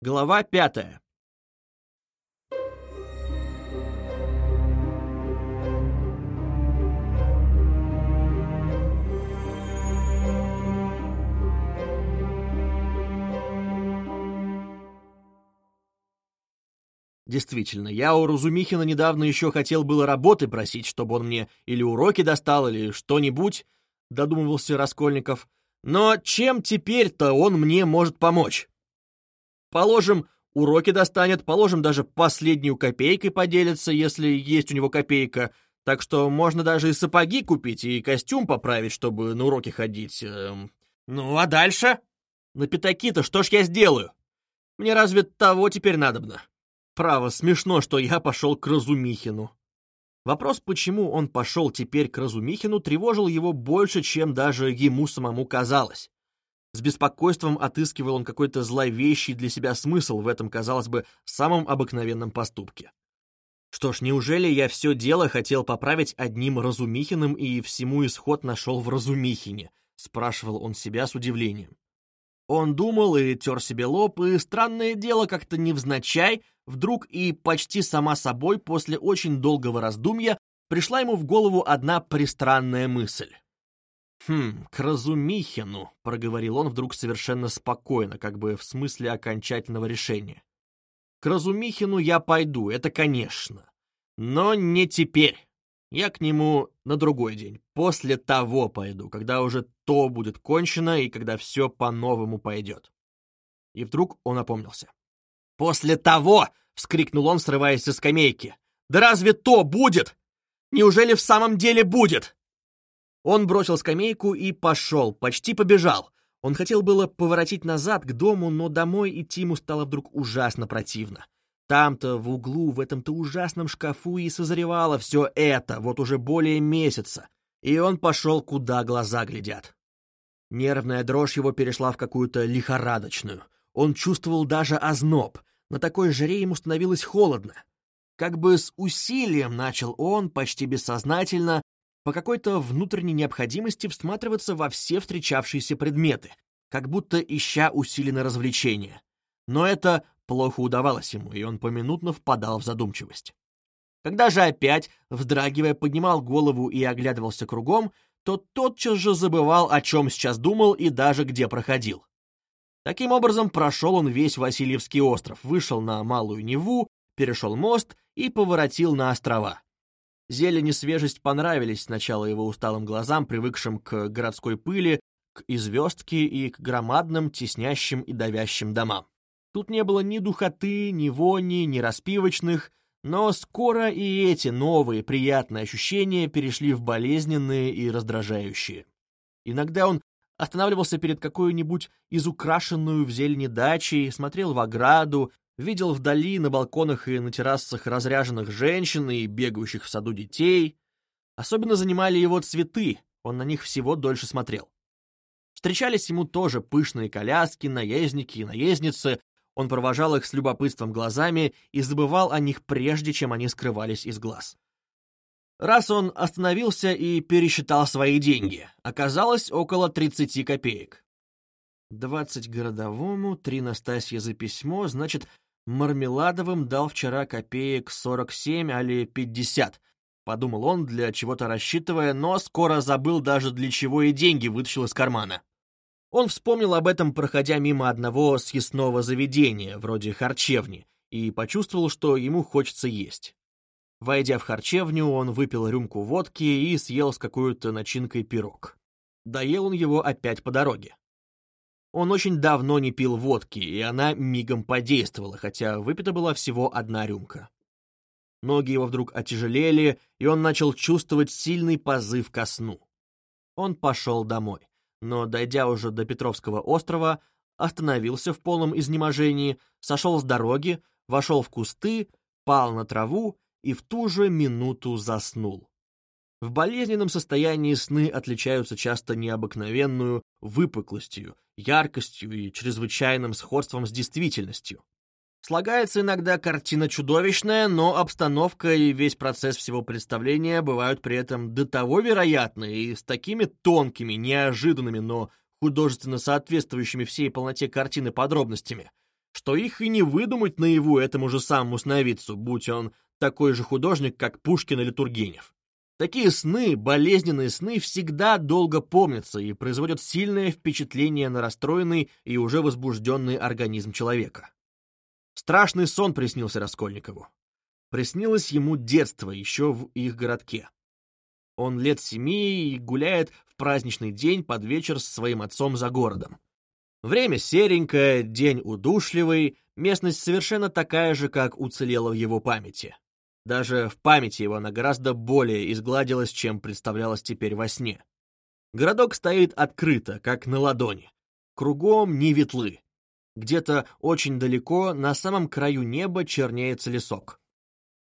Глава пятая. Действительно, я у Разумихина недавно еще хотел было работы просить, чтобы он мне или уроки достал, или что-нибудь, — додумывался Раскольников. Но чем теперь-то он мне может помочь? Положим, уроки достанет, положим, даже последнюю копейкой поделится, если есть у него копейка, так что можно даже и сапоги купить, и костюм поправить, чтобы на уроки ходить. Эм. Ну, а дальше? На пятаки-то что ж я сделаю? Мне разве того теперь надобно? Право, смешно, что я пошел к Разумихину. Вопрос, почему он пошел теперь к Разумихину, тревожил его больше, чем даже ему самому казалось. С беспокойством отыскивал он какой-то зловещий для себя смысл в этом, казалось бы, самом обыкновенном поступке. Что ж, неужели я все дело хотел поправить одним Разумихиным и всему исход нашел в Разумихине? Спрашивал он себя с удивлением. Он думал и тер себе лоб, и странное дело как-то невзначай, вдруг и почти сама собой после очень долгого раздумья пришла ему в голову одна пристранная мысль. «Хм, к Разумихину», — проговорил он вдруг совершенно спокойно, как бы в смысле окончательного решения. «К Разумихину я пойду, это конечно. Но не теперь. Я к нему на другой день, после того пойду, когда уже то будет кончено и когда все по-новому пойдет. И вдруг он опомнился. «После того!» — вскрикнул он, срываясь со скамейки. «Да разве то будет? Неужели в самом деле будет?» Он бросил скамейку и пошел, почти побежал. Он хотел было поворотить назад к дому, но домой идти ему стало вдруг ужасно противно. Там-то, в углу, в этом-то ужасном шкафу и созревало все это, вот уже более месяца. И он пошел, куда глаза глядят. Нервная дрожь его перешла в какую-то лихорадочную. Он чувствовал даже озноб. На такой жаре ему становилось холодно. Как бы с усилием начал он, почти бессознательно, по какой-то внутренней необходимости всматриваться во все встречавшиеся предметы, как будто ища усиленное развлечение. Но это плохо удавалось ему, и он поминутно впадал в задумчивость. Когда же опять, вздрагивая, поднимал голову и оглядывался кругом, то тотчас же забывал, о чем сейчас думал и даже где проходил. Таким образом, прошел он весь Васильевский остров, вышел на Малую Неву, перешел мост и поворотил на острова. Зелень и свежесть понравились сначала его усталым глазам, привыкшим к городской пыли, к известке и к громадным, теснящим и давящим домам. Тут не было ни духоты, ни вони, ни распивочных, но скоро и эти новые приятные ощущения перешли в болезненные и раздражающие. Иногда он останавливался перед какой-нибудь изукрашенную в зелени дачей, смотрел в ограду, видел вдали на балконах и на террасах разряженных женщин и бегающих в саду детей. Особенно занимали его цветы, он на них всего дольше смотрел. Встречались ему тоже пышные коляски, наездники и наездницы, он провожал их с любопытством глазами и забывал о них прежде, чем они скрывались из глаз. Раз он остановился и пересчитал свои деньги, оказалось около 30 копеек. 20 городовому, 3 Настасье за письмо, значит, Мармеладовым дал вчера копеек 47 али 50, подумал он, для чего-то рассчитывая, но скоро забыл даже для чего и деньги вытащил из кармана. Он вспомнил об этом, проходя мимо одного съестного заведения, вроде харчевни, и почувствовал, что ему хочется есть. Войдя в харчевню, он выпил рюмку водки и съел с какой-то начинкой пирог. Доел он его опять по дороге. Он очень давно не пил водки, и она мигом подействовала, хотя выпита была всего одна рюмка. Ноги его вдруг отяжелели, и он начал чувствовать сильный позыв ко сну. Он пошел домой но, дойдя уже до Петровского острова, остановился в полном изнеможении, сошел с дороги, вошел в кусты, пал на траву и в ту же минуту заснул. В болезненном состоянии сны отличаются часто необыкновенную выпуклостью, яркостью и чрезвычайным сходством с действительностью. Слагается иногда картина чудовищная, но обстановка и весь процесс всего представления бывают при этом до того вероятны и с такими тонкими, неожиданными, но художественно соответствующими всей полноте картины подробностями, что их и не выдумать наяву этому же самому сновидцу, будь он такой же художник, как Пушкин или Тургенев. Такие сны, болезненные сны, всегда долго помнятся и производят сильное впечатление на расстроенный и уже возбужденный организм человека. Страшный сон приснился Раскольникову. Приснилось ему детство еще в их городке. Он лет семи и гуляет в праздничный день под вечер с своим отцом за городом. Время серенькое, день удушливый, местность совершенно такая же, как уцелела в его памяти. Даже в памяти его она гораздо более изгладилась, чем представлялась теперь во сне. Городок стоит открыто, как на ладони. Кругом ни ветлы. Где-то очень далеко, на самом краю неба, чернеется лесок.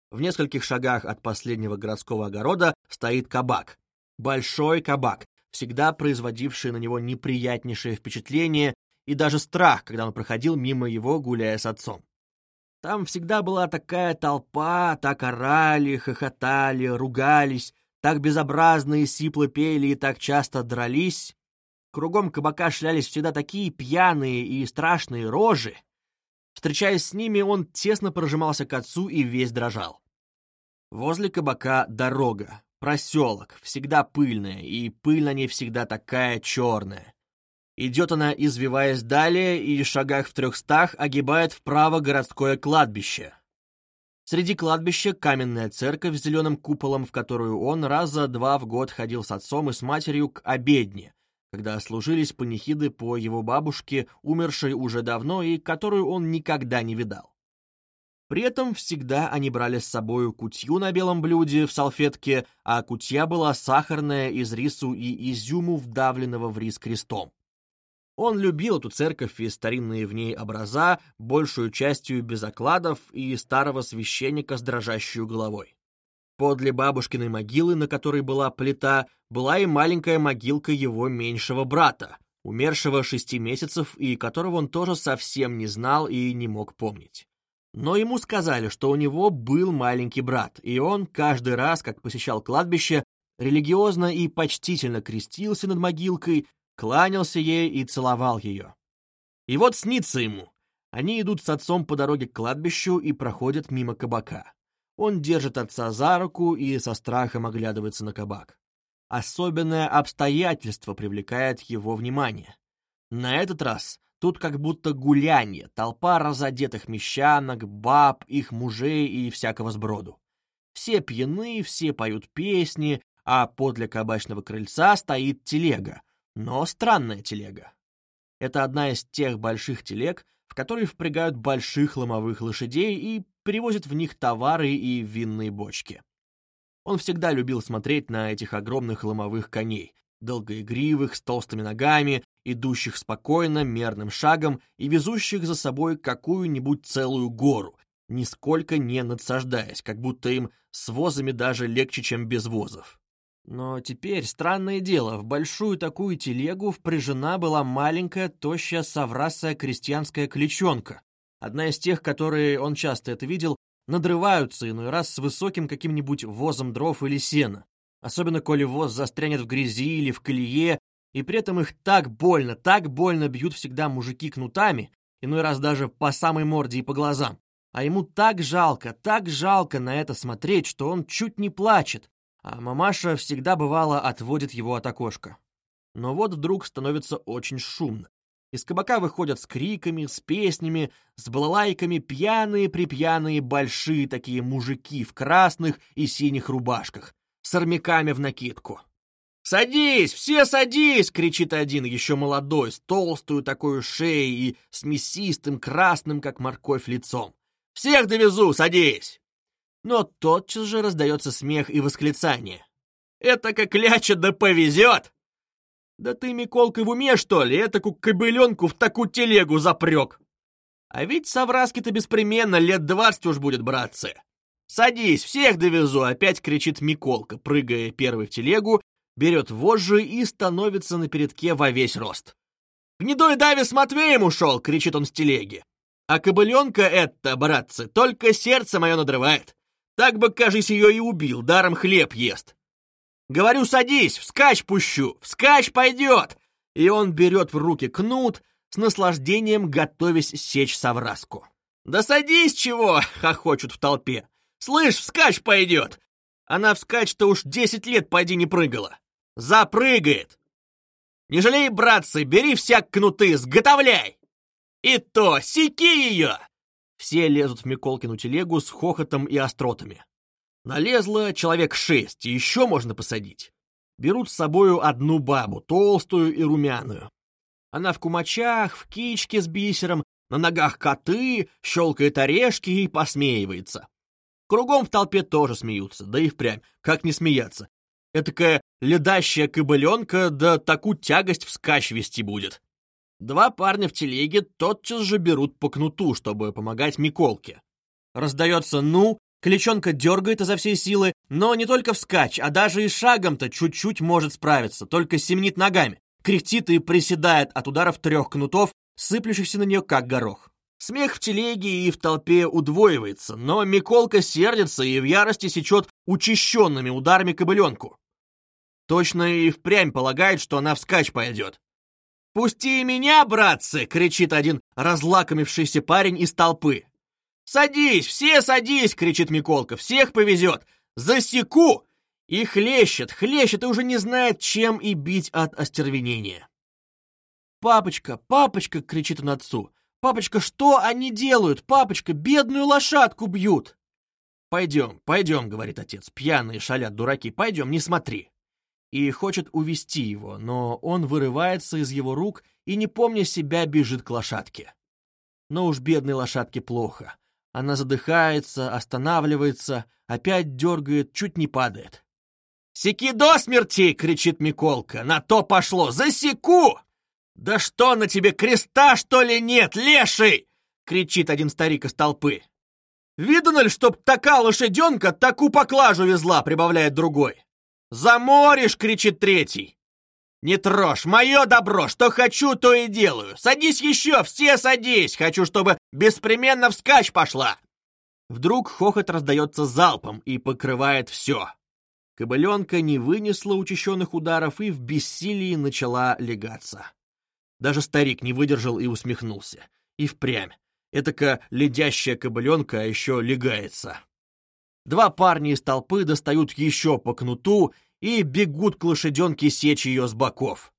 В нескольких шагах от последнего городского огорода стоит кабак. Большой кабак, всегда производивший на него неприятнейшее впечатление и даже страх, когда он проходил мимо его, гуляя с отцом. Там всегда была такая толпа, так орали, хохотали, ругались, так безобразно и сипло пели и так часто дрались. Кругом кабака шлялись всегда такие пьяные и страшные рожи. Встречаясь с ними, он тесно прожимался к отцу и весь дрожал. Возле кабака дорога, проселок, всегда пыльная, и пыль на ней всегда такая черная. Идет она, извиваясь далее, и в шагах в трехстах огибает вправо городское кладбище. Среди кладбища каменная церковь с зеленым куполом, в которую он раз за два в год ходил с отцом и с матерью к обедне, когда служились панихиды по его бабушке, умершей уже давно и которую он никогда не видал. При этом всегда они брали с собою кутью на белом блюде в салфетке, а кутья была сахарная из рису и изюму, вдавленного в рис крестом. Он любил эту церковь и старинные в ней образа, большую частью без окладов и старого священника с дрожащей головой. Подле бабушкиной могилы, на которой была плита, была и маленькая могилка его меньшего брата, умершего шести месяцев и которого он тоже совсем не знал и не мог помнить. Но ему сказали, что у него был маленький брат, и он каждый раз, как посещал кладбище, религиозно и почтительно крестился над могилкой, кланялся ей и целовал ее. И вот снится ему. Они идут с отцом по дороге к кладбищу и проходят мимо кабака. Он держит отца за руку и со страхом оглядывается на кабак. Особенное обстоятельство привлекает его внимание. На этот раз тут как будто гулянье, толпа разодетых мещанок, баб, их мужей и всякого сброду. Все пьяны, все поют песни, а подле кабачного крыльца стоит телега, но странная телега. Это одна из тех больших телег, в которые впрягают больших ломовых лошадей и перевозят в них товары и винные бочки. Он всегда любил смотреть на этих огромных ломовых коней, долгоигривых, с толстыми ногами, идущих спокойно, мерным шагом и везущих за собой какую-нибудь целую гору, нисколько не надсаждаясь, как будто им с возами даже легче, чем без возов. Но теперь, странное дело, в большую такую телегу впряжена была маленькая, тощая, соврасая крестьянская кличонка. Одна из тех, которые, он часто это видел, надрываются иной раз с высоким каким-нибудь возом дров или сена. Особенно, коли воз застрянет в грязи или в колее, и при этом их так больно, так больно бьют всегда мужики кнутами, иной раз даже по самой морде и по глазам. А ему так жалко, так жалко на это смотреть, что он чуть не плачет, а мамаша всегда бывало отводит его от окошка. Но вот вдруг становится очень шумно. Из кабака выходят с криками, с песнями, с балалайками пьяные-припьяные большие такие мужики в красных и синих рубашках, с армяками в накидку. «Садись! Все садись!» — кричит один, еще молодой, с толстую такой шеей и с мясистым, красным, как морковь, лицом. «Всех довезу! Садись!» Но тотчас же раздается смех и восклицание. «Это как ляча да повезет!» «Да ты, Миколка, в уме, что ли? Этаку кобыленку в такую телегу запрек!» «А ведь совраски-то беспременно лет двадцать уж будет, братцы!» «Садись, всех довезу!» — опять кричит Миколка, прыгая первый в телегу, берет вожжи и становится на передке во весь рост. «Гнедой Дави с Матвеем ушел!» — кричит он с телеги. «А кобыленка это, братцы, только сердце мое надрывает. Так бы, кажись, ее и убил, даром хлеб ест. Говорю, садись, вскачь пущу, вскачь пойдет. И он берет в руки кнут, с наслаждением готовясь сечь совраску. «Да садись чего!» — хохочут в толпе. «Слышь, вскачь пойдет! Она вскачь-то уж десять лет поди не прыгала. Запрыгает! Не жалей, братцы, бери всяк кнуты, сготовляй! И то, секи ее!» Все лезут в Миколкину телегу с хохотом и остротами. Налезло человек шесть, и еще можно посадить. Берут с собою одну бабу, толстую и румяную. Она в кумачах, в кичке с бисером, на ногах коты, щелкает орешки и посмеивается. Кругом в толпе тоже смеются, да и впрямь, как не смеяться. Этакая ледащая кобыленка, да такую тягость вскачь вести будет. Два парня в телеге тотчас же берут по кнуту, чтобы помогать Миколке. Раздается «ну», Кличонка дергает изо всей силы, но не только вскачь, а даже и шагом-то чуть-чуть может справиться, только семнит ногами, кряхтит и приседает от ударов трех кнутов, сыплющихся на нее как горох. Смех в телеге и в толпе удвоивается, но Миколка сердится и в ярости сечет учащенными ударами кобыленку. Точно и впрямь полагает, что она вскачь пойдет. «Пусти меня, братцы!» — кричит один разлакомившийся парень из толпы. «Садись, все садись!» — кричит Миколка. «Всех повезет! Засеку!» И хлещет, хлещет и уже не знает, чем и бить от остервенения. «Папочка, папочка!» — кричит он отцу. «Папочка, что они делают? Папочка, бедную лошадку бьют!» «Пойдем, пойдем», — говорит отец. «Пьяные шалят, дураки, пойдем, не смотри». И хочет увести его, но он вырывается из его рук и, не помня себя, бежит к лошадке. Но уж бедной лошадке плохо. Она задыхается, останавливается, опять дергает, чуть не падает. «Секи до смерти!» — кричит Миколка. «На то пошло! Засеку!» «Да что на тебе, креста, что ли, нет, леший?» — кричит один старик из толпы. «Видано ли, чтоб такая лошаденка таку поклажу везла?» — прибавляет другой. «Заморишь!» — кричит третий. «Не трожь! Мое добро! Что хочу, то и делаю! Садись еще! Все садись! Хочу, чтобы беспременно вскачь пошла!» Вдруг хохот раздается залпом и покрывает все. Кобыленка не вынесла учащенных ударов и в бессилии начала легаться. Даже старик не выдержал и усмехнулся. И впрямь. Этака ледящая кобыленка а еще легается. Два парня из толпы достают еще по кнуту и бегут к лошаденке сечь ее с боков.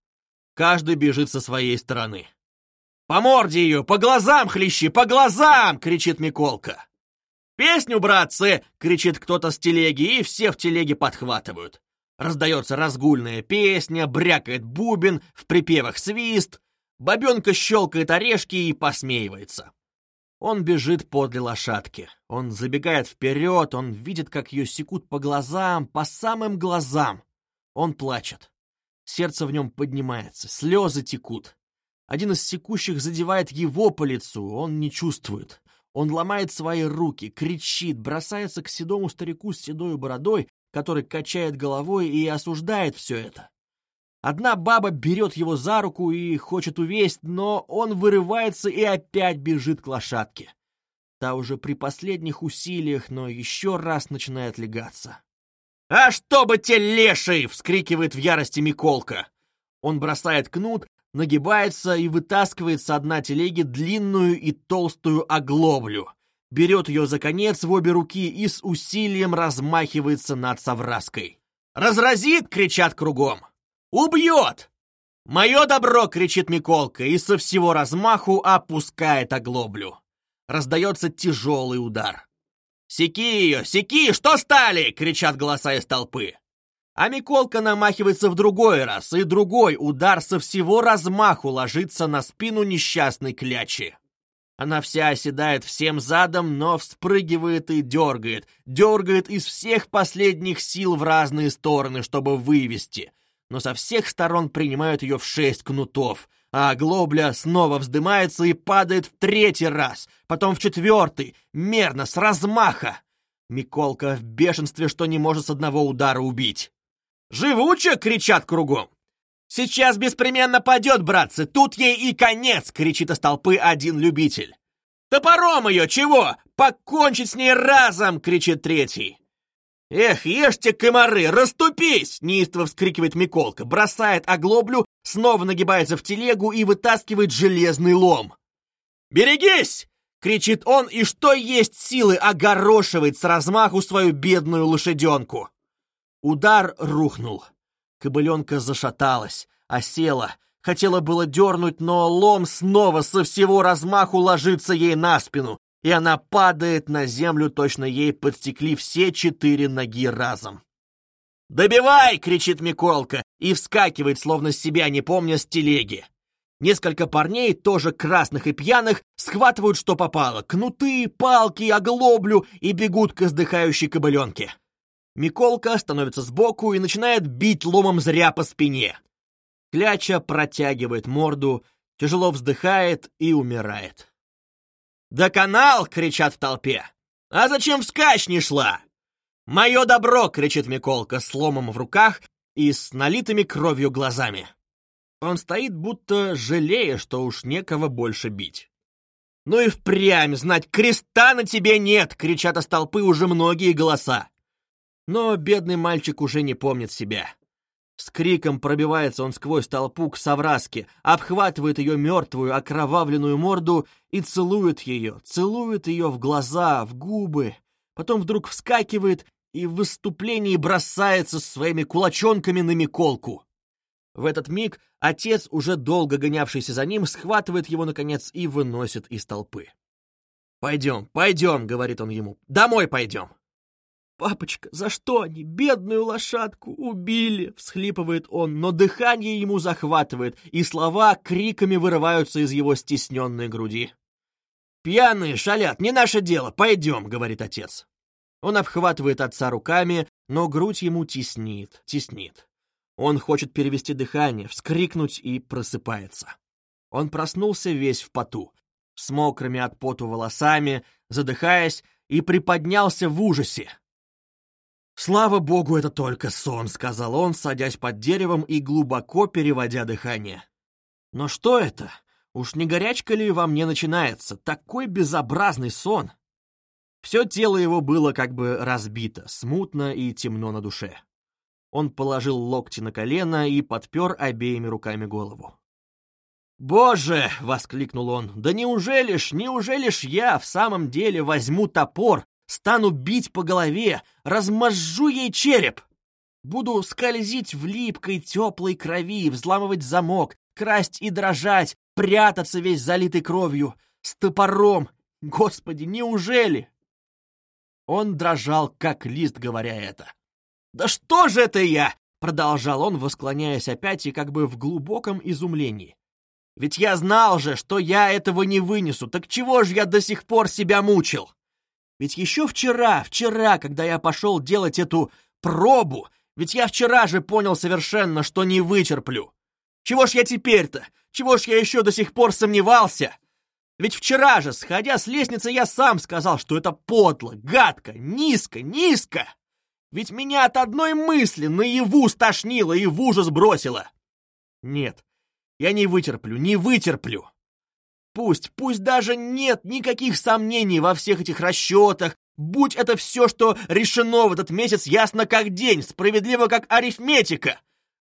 Каждый бежит со своей стороны. «По морде ее! По глазам, хлещи! По глазам!» — кричит Миколка. «Песню, братцы!» — кричит кто-то с телеги, и все в телеге подхватывают. Раздается разгульная песня, брякает бубен, в припевах свист. Бабенка щелкает орешки и посмеивается. Он бежит подле лошадки. Он забегает вперед, он видит, как ее секут по глазам, по самым глазам. Он плачет. Сердце в нем поднимается, слезы текут. Один из секущих задевает его по лицу, он не чувствует. Он ломает свои руки, кричит, бросается к седому старику с седой бородой, который качает головой и осуждает все это. Одна баба берет его за руку и хочет увесть, но он вырывается и опять бежит к лошадке. Та уже при последних усилиях, но еще раз начинает легаться. «А что бы те леший!» — вскрикивает в ярости Миколка. Он бросает кнут, нагибается и вытаскивает со дна телеги длинную и толстую оглоблю. Берет ее за конец в обе руки и с усилием размахивается над совраской. «Разразит!» — кричат кругом. Убьет! Мое добро, кричит Миколка и со всего размаху опускает оглоблю. Раздается тяжелый удар. «Секи ее! Секи! Что стали?» — кричат голоса из толпы. А Миколка намахивается в другой раз, и другой удар со всего размаху ложится на спину несчастной клячи. Она вся оседает всем задом, но вспрыгивает и дергает, дергает из всех последних сил в разные стороны, чтобы вывести — но со всех сторон принимают ее в шесть кнутов, а глобля снова вздымается и падает в третий раз, потом в четвертый, мерно, с размаха. Миколка в бешенстве, что не может с одного удара убить. «Живуче!» — кричат кругом. «Сейчас беспременно падет, братцы! Тут ей и конец!» — кричит из толпы один любитель. «Топором ее! Чего? Покончить с ней разом!» — кричит третий. «Эх, ешьте, комары, расступись!» — неистово вскрикивает Миколка, бросает оглоблю, снова нагибается в телегу и вытаскивает железный лом. «Берегись!» — кричит он, и что есть силы огорошивает с размаху свою бедную лошаденку. Удар рухнул. Кобыленка зашаталась, осела, хотела было дернуть, но лом снова со всего размаху ложится ей на спину, и она падает на землю, точно ей подстекли все четыре ноги разом. «Добивай!» — кричит Миколка и вскакивает, словно себя не помня, с телеги. Несколько парней, тоже красных и пьяных, схватывают, что попало, кнуты, палки, оглоблю и бегут к издыхающей кобыленке. Миколка становится сбоку и начинает бить ломом зря по спине. Кляча протягивает морду, тяжело вздыхает и умирает. «Да канал!» — кричат в толпе. «А зачем вскачь не шла?» «Мое добро!» — кричит Миколка с ломом в руках и с налитыми кровью глазами. Он стоит, будто жалея, что уж некого больше бить. «Ну и впрямь, знать, креста на тебе нет!» — кричат из толпы уже многие голоса. Но бедный мальчик уже не помнит себя. С криком пробивается он сквозь толпу к совраске, обхватывает ее мертвую, окровавленную морду и целует ее, целует ее в глаза, в губы. Потом вдруг вскакивает и в выступлении бросается своими кулачонками на Миколку. В этот миг отец, уже долго гонявшийся за ним, схватывает его, наконец, и выносит из толпы. «Пойдем, пойдем», — говорит он ему, — «домой пойдем». «Папочка, за что они бедную лошадку убили?» — всхлипывает он, но дыхание ему захватывает, и слова криками вырываются из его стесненной груди. «Пьяные шалят, не наше дело, пойдем», — говорит отец. Он обхватывает отца руками, но грудь ему теснит, теснит. Он хочет перевести дыхание, вскрикнуть и просыпается. Он проснулся весь в поту, с мокрыми от поту волосами, задыхаясь, и приподнялся в ужасе. «Слава богу, это только сон», — сказал он, садясь под деревом и глубоко переводя дыхание. «Но что это? Уж не горячка ли во мне начинается? Такой безобразный сон!» Все тело его было как бы разбито, смутно и темно на душе. Он положил локти на колено и подпер обеими руками голову. «Боже!» — воскликнул он. «Да неужели ж, неужели ж я в самом деле возьму топор Стану бить по голове, размажу ей череп. Буду скользить в липкой теплой крови, взламывать замок, красть и дрожать, прятаться весь залитый кровью, с топором. Господи, неужели? Он дрожал, как лист, говоря это. «Да что же это я?» — продолжал он, восклоняясь опять и как бы в глубоком изумлении. «Ведь я знал же, что я этого не вынесу, так чего же я до сих пор себя мучил?» Ведь еще вчера, вчера, когда я пошел делать эту пробу, ведь я вчера же понял совершенно, что не вытерплю. Чего ж я теперь-то? Чего ж я еще до сих пор сомневался? Ведь вчера же, сходя с лестницы, я сам сказал, что это подло, гадко, низко, низко. Ведь меня от одной мысли наяву стошнило и в ужас бросило. Нет, я не вытерплю, не вытерплю. Пусть, пусть даже нет никаких сомнений во всех этих расчетах, будь это все, что решено в этот месяц, ясно как день, справедливо как арифметика.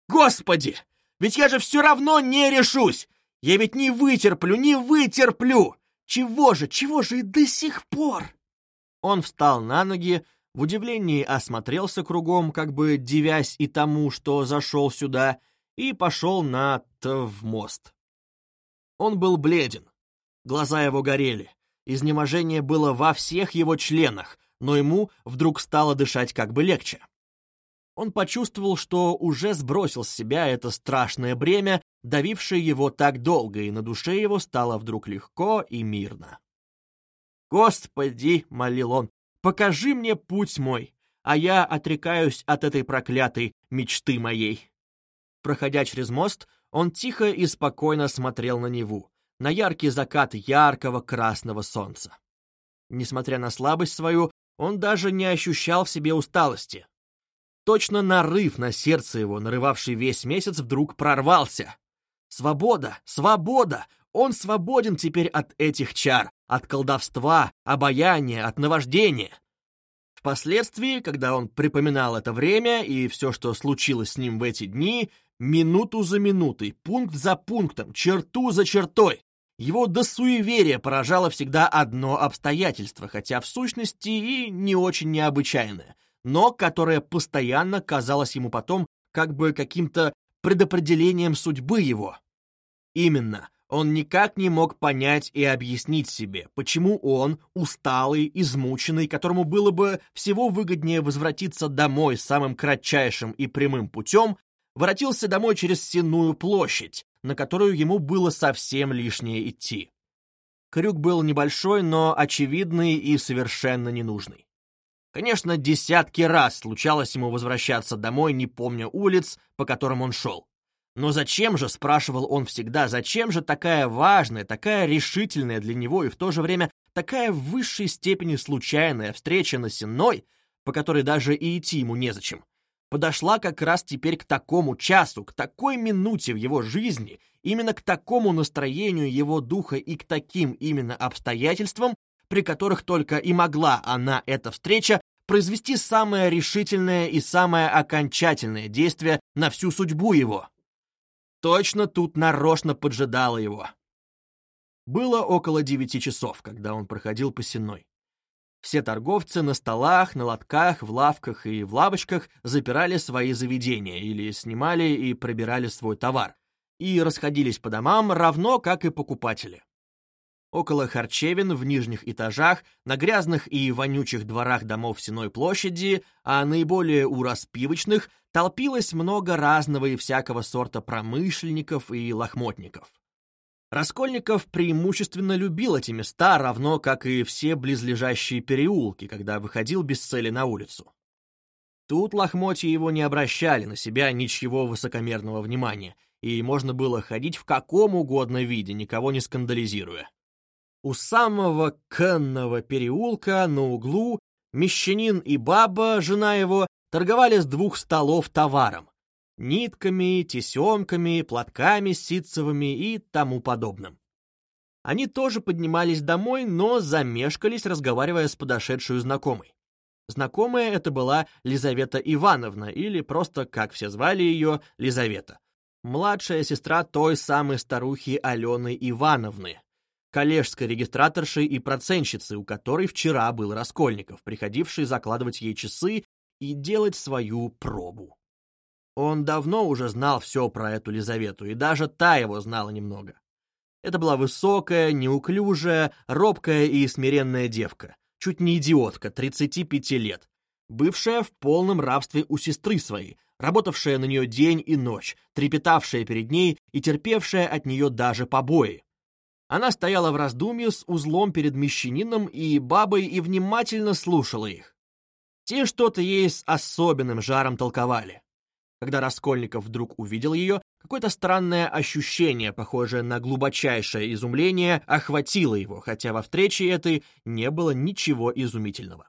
Господи, ведь я же все равно не решусь. Я ведь не вытерплю, не вытерплю. Чего же, чего же и до сих пор? Он встал на ноги, в удивлении осмотрелся кругом, как бы дивясь и тому, что зашел сюда, и пошел на в мост. Он был бледен, Глаза его горели. Изнеможение было во всех его членах, но ему вдруг стало дышать как бы легче. Он почувствовал, что уже сбросил с себя это страшное бремя, давившее его так долго, и на душе его стало вдруг легко и мирно. «Господи!» — молил он, — «покажи мне путь мой, а я отрекаюсь от этой проклятой мечты моей». Проходя через мост, он тихо и спокойно смотрел на Неву, на яркий закат яркого красного солнца. Несмотря на слабость свою, он даже не ощущал в себе усталости. Точно нарыв на сердце его, нарывавший весь месяц, вдруг прорвался. Свобода! Свобода! Он свободен теперь от этих чар, от колдовства, обаяния, от наваждения. Впоследствии, когда он припоминал это время и все, что случилось с ним в эти дни, минуту за минутой, пункт за пунктом, черту за чертой, его до суеверия поражало всегда одно обстоятельство, хотя в сущности и не очень необычайное, но которое постоянно казалось ему потом как бы каким-то предопределением судьбы его. Именно, он никак не мог понять и объяснить себе, почему он, усталый, измученный, которому было бы всего выгоднее возвратиться домой самым кратчайшим и прямым путем, воротился домой через Сенную площадь, на которую ему было совсем лишнее идти. Крюк был небольшой, но очевидный и совершенно ненужный. Конечно, десятки раз случалось ему возвращаться домой, не помня улиц, по которым он шел. Но зачем же, спрашивал он всегда, зачем же такая важная, такая решительная для него и в то же время такая в высшей степени случайная встреча на Сенной, по которой даже и идти ему незачем, подошла как раз теперь к такому часу, к такой минуте в его жизни, именно к такому настроению его духа и к таким именно обстоятельствам, при которых только и могла она, эта встреча, произвести самое решительное и самое окончательное действие на всю судьбу его точно тут нарочно поджидала его. Было около девяти часов, когда он проходил по сенной. Все торговцы на столах, на лотках, в лавках и в лавочках запирали свои заведения или снимали и пробирали свой товар, и расходились по домам равно, как и покупатели. Около харчевин в нижних этажах, на грязных и вонючих дворах домов Сеной площади, а наиболее у распивочных, толпилось много разного и всякого сорта промышленников и лохмотников. Раскольников преимущественно любил эти места, равно как и все близлежащие переулки, когда выходил без цели на улицу. Тут лохмотья его не обращали на себя ничего высокомерного внимания, и можно было ходить в каком угодно виде, никого не скандализируя. У самого Канного переулка на углу мещанин и баба, жена его, торговали с двух столов товаром — нитками, тесемками, платками ситцевыми и тому подобным. Они тоже поднимались домой, но замешкались, разговаривая с подошедшую знакомой. Знакомая это была Лизавета Ивановна, или просто, как все звали ее, Лизавета. Младшая сестра той самой старухи Алены Ивановны, коллежской регистраторшей и процентщицы, у которой вчера был Раскольников, приходивший закладывать ей часы и делать свою пробу. Он давно уже знал все про эту Лизавету, и даже та его знала немного. Это была высокая, неуклюжая, робкая и смиренная девка, чуть не идиотка, 35 лет, бывшая в полном рабстве у сестры своей, работавшая на нее день и ночь, трепетавшая перед ней и терпевшая от нее даже побои. Она стояла в раздумье с узлом перед мещанином и бабой и внимательно слушала их. Те что-то ей с особенным жаром толковали. Когда Раскольников вдруг увидел ее, какое-то странное ощущение, похожее на глубочайшее изумление, охватило его, хотя во встрече этой не было ничего изумительного.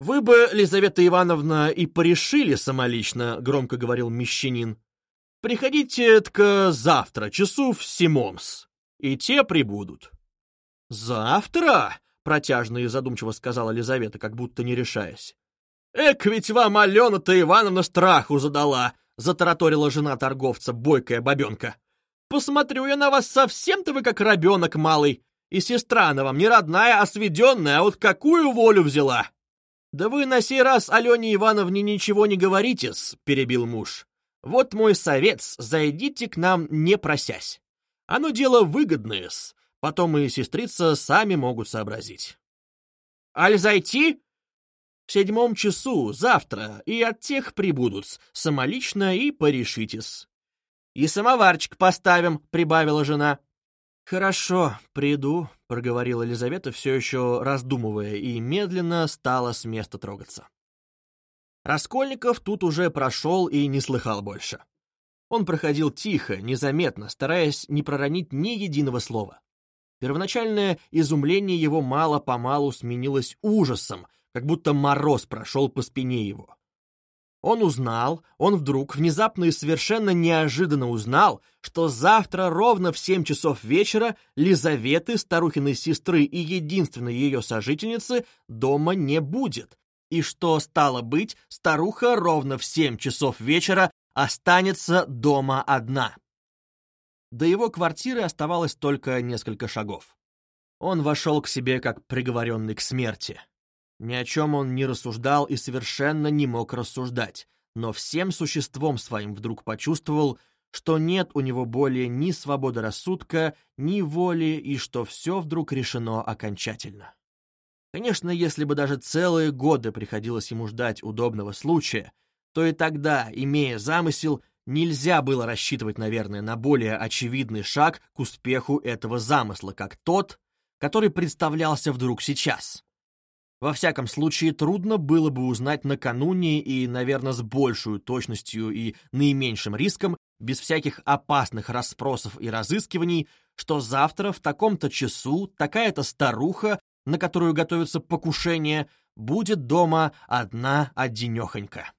«Вы бы, Лизавета Ивановна, и порешили самолично», — громко говорил мещанин. «Приходите только завтра, часу в Симомс и те прибудут. «Завтра?» — протяжно и задумчиво сказала Лизавета, как будто не решаясь. «Эк, ведь вам Алена-то Ивановна страху задала!» — затараторила жена торговца, бойкая бабенка. «Посмотрю я на вас, совсем-то вы как ребенок малый, и сестра она вам не родная, а сведенная, а вот какую волю взяла!» «Да вы на сей раз Алене Ивановне ничего не говорите-с», — перебил муж. «Вот мой совет, зайдите к нам, не просясь. Оно дело выгодное-с. Потом и сестрица сами могут сообразить. Аль зайти? Седьмом часу, завтра, и от тех прибудут, самолично и порешитесь. И самоварчик поставим, прибавила жена. Хорошо, приду, проговорила Елизавета, все еще раздумывая, и медленно стала с места трогаться. Раскольников тут уже прошел и не слыхал больше. Он проходил тихо, незаметно, стараясь не проронить ни единого слова. Первоначальное изумление его мало-помалу сменилось ужасом, как будто мороз прошел по спине его. Он узнал, он вдруг внезапно и совершенно неожиданно узнал, что завтра ровно в семь часов вечера Лизаветы, старухиной сестры и единственной ее сожительницы, дома не будет, и что, стало быть, старуха ровно в семь часов вечера останется дома одна. До его квартиры оставалось только несколько шагов. Он вошел к себе как приговоренный к смерти. Ни о чем он не рассуждал и совершенно не мог рассуждать, но всем существом своим вдруг почувствовал, что нет у него более ни свободы рассудка, ни воли, и что все вдруг решено окончательно. Конечно, если бы даже целые годы приходилось ему ждать удобного случая, то и тогда, имея замысел, нельзя было рассчитывать, наверное, на более очевидный шаг к успеху этого замысла, как тот, который представлялся вдруг сейчас. Во всяком случае, трудно было бы узнать накануне и, наверное, с большей точностью и наименьшим риском, без всяких опасных расспросов и разыскиваний, что завтра в таком-то часу такая-то старуха, на которую готовится покушение, будет дома одна-одинехонька.